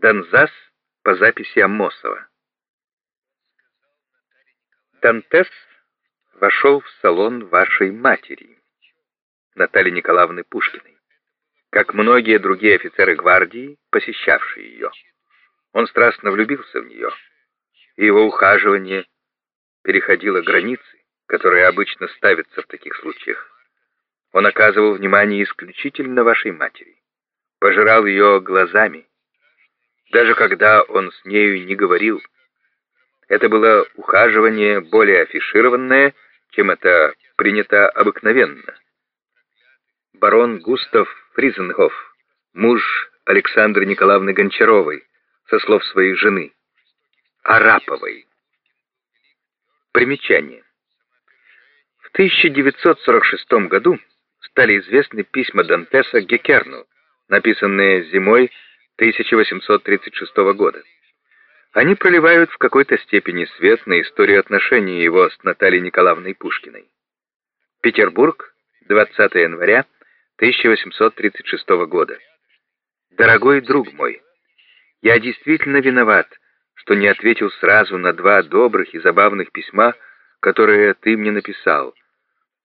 Донзас по записи Амосова. Дантес вошел в салон вашей матери, Натальи Николаевны Пушкиной, как многие другие офицеры гвардии, посещавшие ее. Он страстно влюбился в нее, и его ухаживание переходило границы, которые обычно ставятся в таких случаях. Он оказывал внимание исключительно вашей матери, пожирал ее глазами, даже когда он с нею не говорил. Это было ухаживание более афишированное, чем это принято обыкновенно. Барон Густав Фризенхоф, муж Александры Николаевны Гончаровой, со слов своей жены, Араповой. Примечание. В 1946 году стали известны письма Дантеса Гекерну, написанные зимой 1836 года. Они проливают в какой-то степени свет на историю отношений его с Натальей Николаевной Пушкиной. Петербург, 20 января 1836 года. Дорогой друг мой, я действительно виноват, что не ответил сразу на два добрых и забавных письма, которые ты мне написал.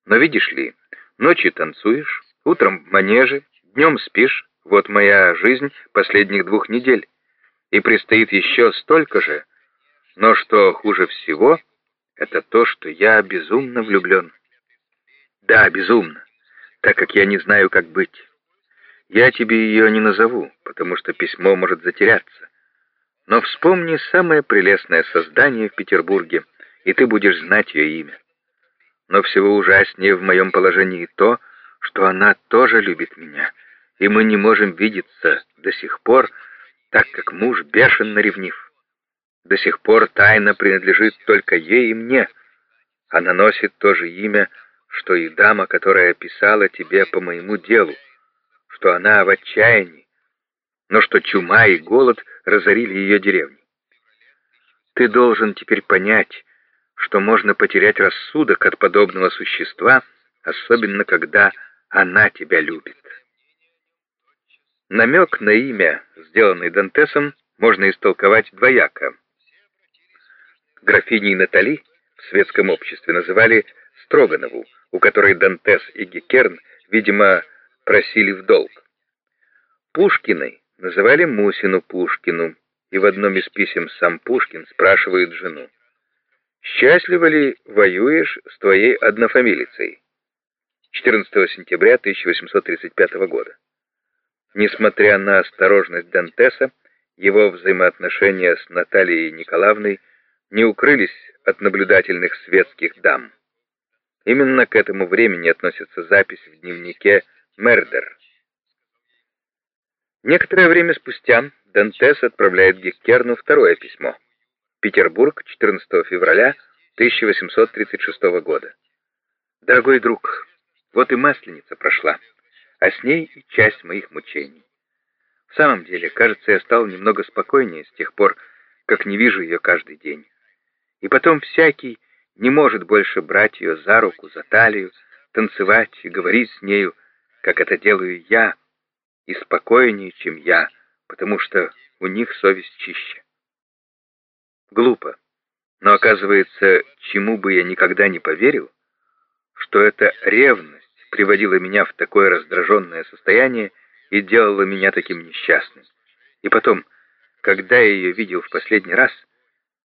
Но видишь ли, ночью танцуешь, утром в манеже, днем спишь, вот моя жизнь последних двух недель. И предстоит еще столько же. Но что хуже всего, это то, что я безумно влюблен. Да, безумно, так как я не знаю, как быть. Я тебе ее не назову, потому что письмо может затеряться. Но вспомни самое прелестное создание в Петербурге, и ты будешь знать ее имя. Но всего ужаснее в моем положении то, что она тоже любит меня — и мы не можем видеться до сих пор, так как муж бешено ревнив. До сих пор тайна принадлежит только ей и мне. Она носит то же имя, что и дама, которая писала тебе по моему делу, что она в отчаянии, но что чума и голод разорили ее деревню. Ты должен теперь понять, что можно потерять рассудок от подобного существа, особенно когда она тебя любит. Намек на имя, сделанный Дантесом, можно истолковать двояко. Графиней Натали в светском обществе называли Строганову, у которой Дантес и Гекерн, видимо, просили в долг. Пушкиной называли Мусину Пушкину, и в одном из писем сам Пушкин спрашивает жену, «Счастливо ли воюешь с твоей однофамилицей?» 14 сентября 1835 года. Несмотря на осторожность Дантеса, его взаимоотношения с Натальей Николаевной не укрылись от наблюдательных светских дам. Именно к этому времени относится запись в дневнике Мердер. Некоторое время спустя Дантес отправляет Геккерну второе письмо. Петербург, 14 февраля 1836 года. «Дорогой друг, вот и Масленица прошла а с ней и часть моих мучений. В самом деле, кажется, я стал немного спокойнее с тех пор, как не вижу ее каждый день. И потом всякий не может больше брать ее за руку, за талию, танцевать и говорить с нею, как это делаю я, и спокойнее, чем я, потому что у них совесть чище. Глупо, но оказывается, чему бы я никогда не поверил, что это ревность, приводила меня в такое раздраженное состояние и делала меня таким несчастным. И потом, когда я ее видел в последний раз,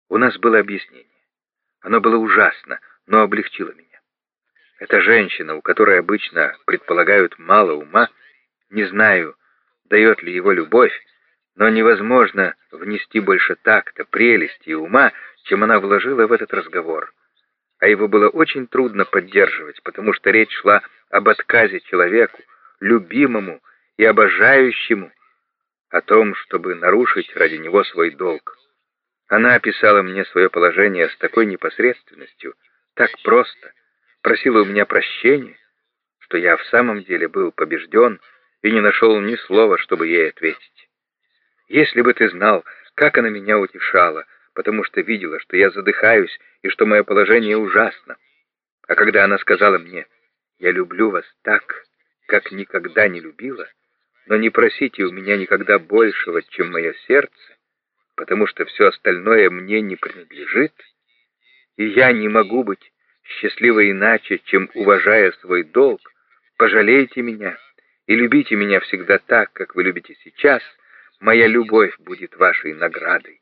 у нас было объяснение. Оно было ужасно, но облегчило меня. Эта женщина, у которой обычно предполагают мало ума, не знаю, дает ли его любовь, но невозможно внести больше такта, прелести и ума, чем она вложила в этот разговор а его было очень трудно поддерживать, потому что речь шла об отказе человеку, любимому и обожающему, о том, чтобы нарушить ради него свой долг. Она описала мне свое положение с такой непосредственностью, так просто, просила у меня прощения, что я в самом деле был побежден и не нашел ни слова, чтобы ей ответить. Если бы ты знал, как она меня утешала, потому что видела, что я задыхаюсь и что мое положение ужасно. А когда она сказала мне «Я люблю вас так, как никогда не любила», но не просите у меня никогда большего, чем мое сердце, потому что все остальное мне не принадлежит, и я не могу быть счастливой иначе, чем уважая свой долг, пожалейте меня и любите меня всегда так, как вы любите сейчас, моя любовь будет вашей наградой.